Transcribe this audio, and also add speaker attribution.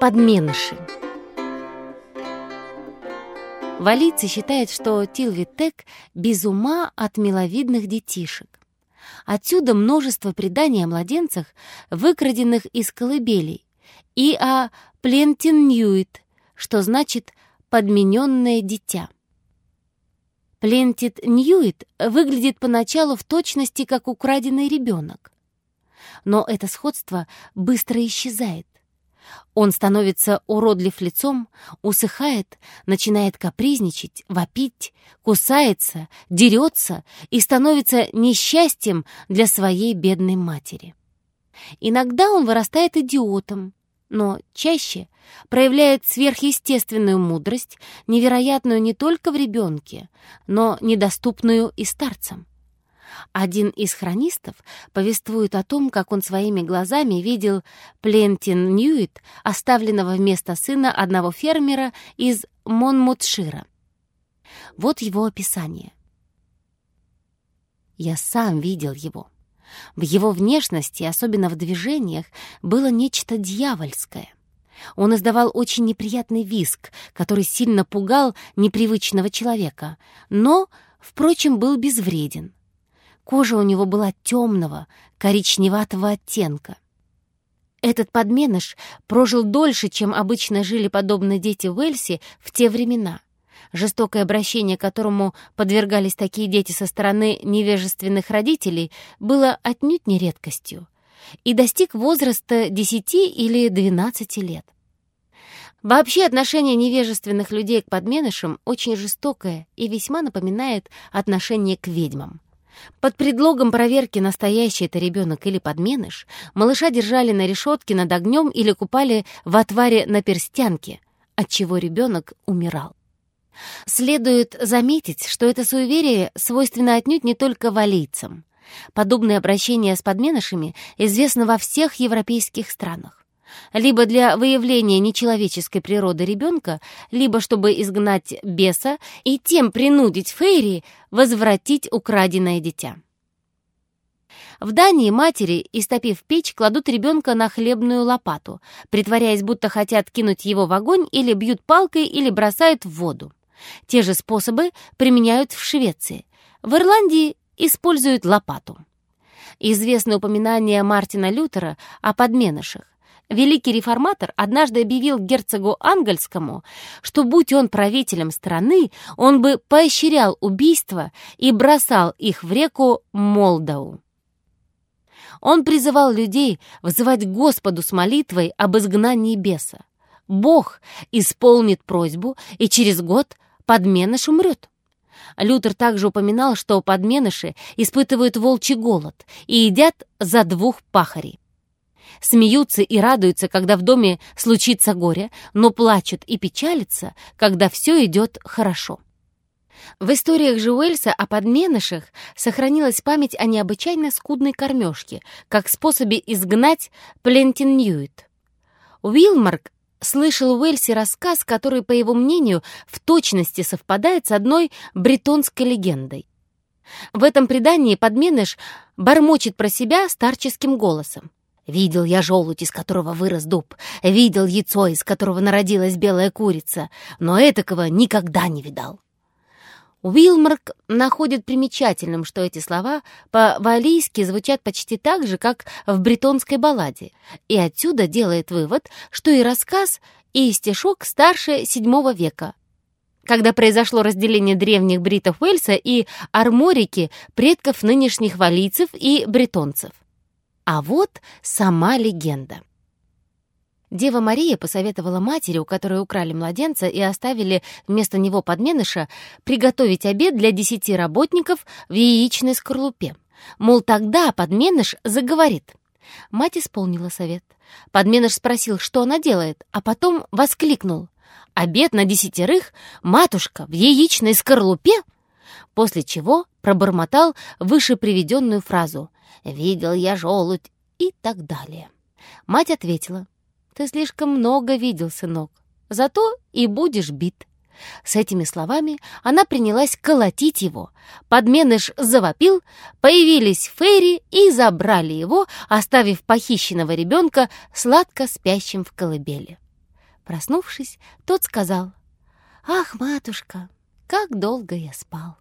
Speaker 1: Подменыши. Валийцы считают, что Тилвитек без ума от миловидных детишек. Отсюда множество преданий о младенцах, выкраденных из колыбелей, и о Плентин-Ньюит, что значит «подмененное дитя». Плентит Ньюит выглядит поначалу в точности как украденный ребенок. Но это сходство быстро исчезает. Он становится уродлив лицом, усыхает, начинает капризничать, вопить, кусается, дерется и становится несчастьем для своей бедной матери. Иногда он вырастает идиотом, но чаще проявляет сверхъестественную мудрость, невероятную не только в ребенке, но недоступную и старцам. Один из хронистов повествует о том, как он своими глазами видел Плентин Ньюит, оставленного вместо сына одного фермера из Монмутшира. Вот его описание. «Я сам видел его. В его внешности, особенно в движениях, было нечто дьявольское. Он издавал очень неприятный виск, который сильно пугал непривычного человека, но, впрочем, был безвреден. Кожа у него была темного, коричневатого оттенка. Этот подменыш прожил дольше, чем обычно жили подобные дети в Уэльсе в те времена. Жестокое обращение, которому подвергались такие дети со стороны невежественных родителей, было отнюдь не редкостью и достиг возраста 10 или 12 лет. Вообще отношение невежественных людей к подменышам очень жестокое и весьма напоминает отношение к ведьмам. Под предлогом проверки, настоящий это ребенок или подменыш, малыша держали на решетке над огнем или купали в отваре на перстянке, отчего ребенок умирал. Следует заметить, что это суеверие свойственно отнюдь не только валийцам. Подобное обращение с подменышами известно во всех европейских странах либо для выявления нечеловеческой природы ребенка, либо чтобы изгнать беса и тем принудить Фейри возвратить украденное дитя. В Дании матери, истопив печь, кладут ребенка на хлебную лопату, притворяясь, будто хотят кинуть его в огонь или бьют палкой или бросают в воду. Те же способы применяют в Швеции. В Ирландии используют лопату. Известно упоминание Мартина Лютера о подменышах. Великий реформатор однажды объявил герцогу Ангельскому, что, будь он правителем страны, он бы поощрял убийства и бросал их в реку Молдау. Он призывал людей вызывать Господу с молитвой об изгнании беса. Бог исполнит просьбу, и через год подменыш умрет. Лютер также упоминал, что подменыши испытывают волчий голод и едят за двух пахарей смеются и радуются, когда в доме случится горе, но плачут и печалятся, когда все идет хорошо. В историях же Уэльса о подменышах сохранилась память о необычайно скудной кормежке, как способе изгнать Плентин Ньюит. Уилмарк слышал в Уэльсе рассказ, который, по его мнению, в точности совпадает с одной бретонской легендой. В этом предании подменыш бормочет про себя старческим голосом. Видел я желудь, из которого вырос дуб, видел яйцо, из которого народилась белая курица, но этакого никогда не видал. Уилмарк находит примечательным, что эти слова по-валийски звучат почти так же, как в бретонской балладе, и отсюда делает вывод, что и рассказ, и стишок старше VII века, когда произошло разделение древних бритов Уэльса и арморики предков нынешних валийцев и бретонцев. А вот сама легенда. Дева Мария посоветовала матери, у которой украли младенца и оставили вместо него подменыша, приготовить обед для десяти работников в яичной скорлупе. Мол, тогда подменыш заговорит. Мать исполнила совет. Подменыш спросил, что она делает, а потом воскликнул. «Обед на десятерых? Матушка, в яичной скорлупе?» После чего пробормотал выше приведенную фразу «Видел я желудь» и так далее. Мать ответила, «Ты слишком много видел, сынок, зато и будешь бит». С этими словами она принялась колотить его. Подменыш завопил, появились фейри и забрали его, оставив похищенного ребенка сладко спящим в колыбели. Проснувшись, тот сказал, «Ах, матушка, как долго я спал!»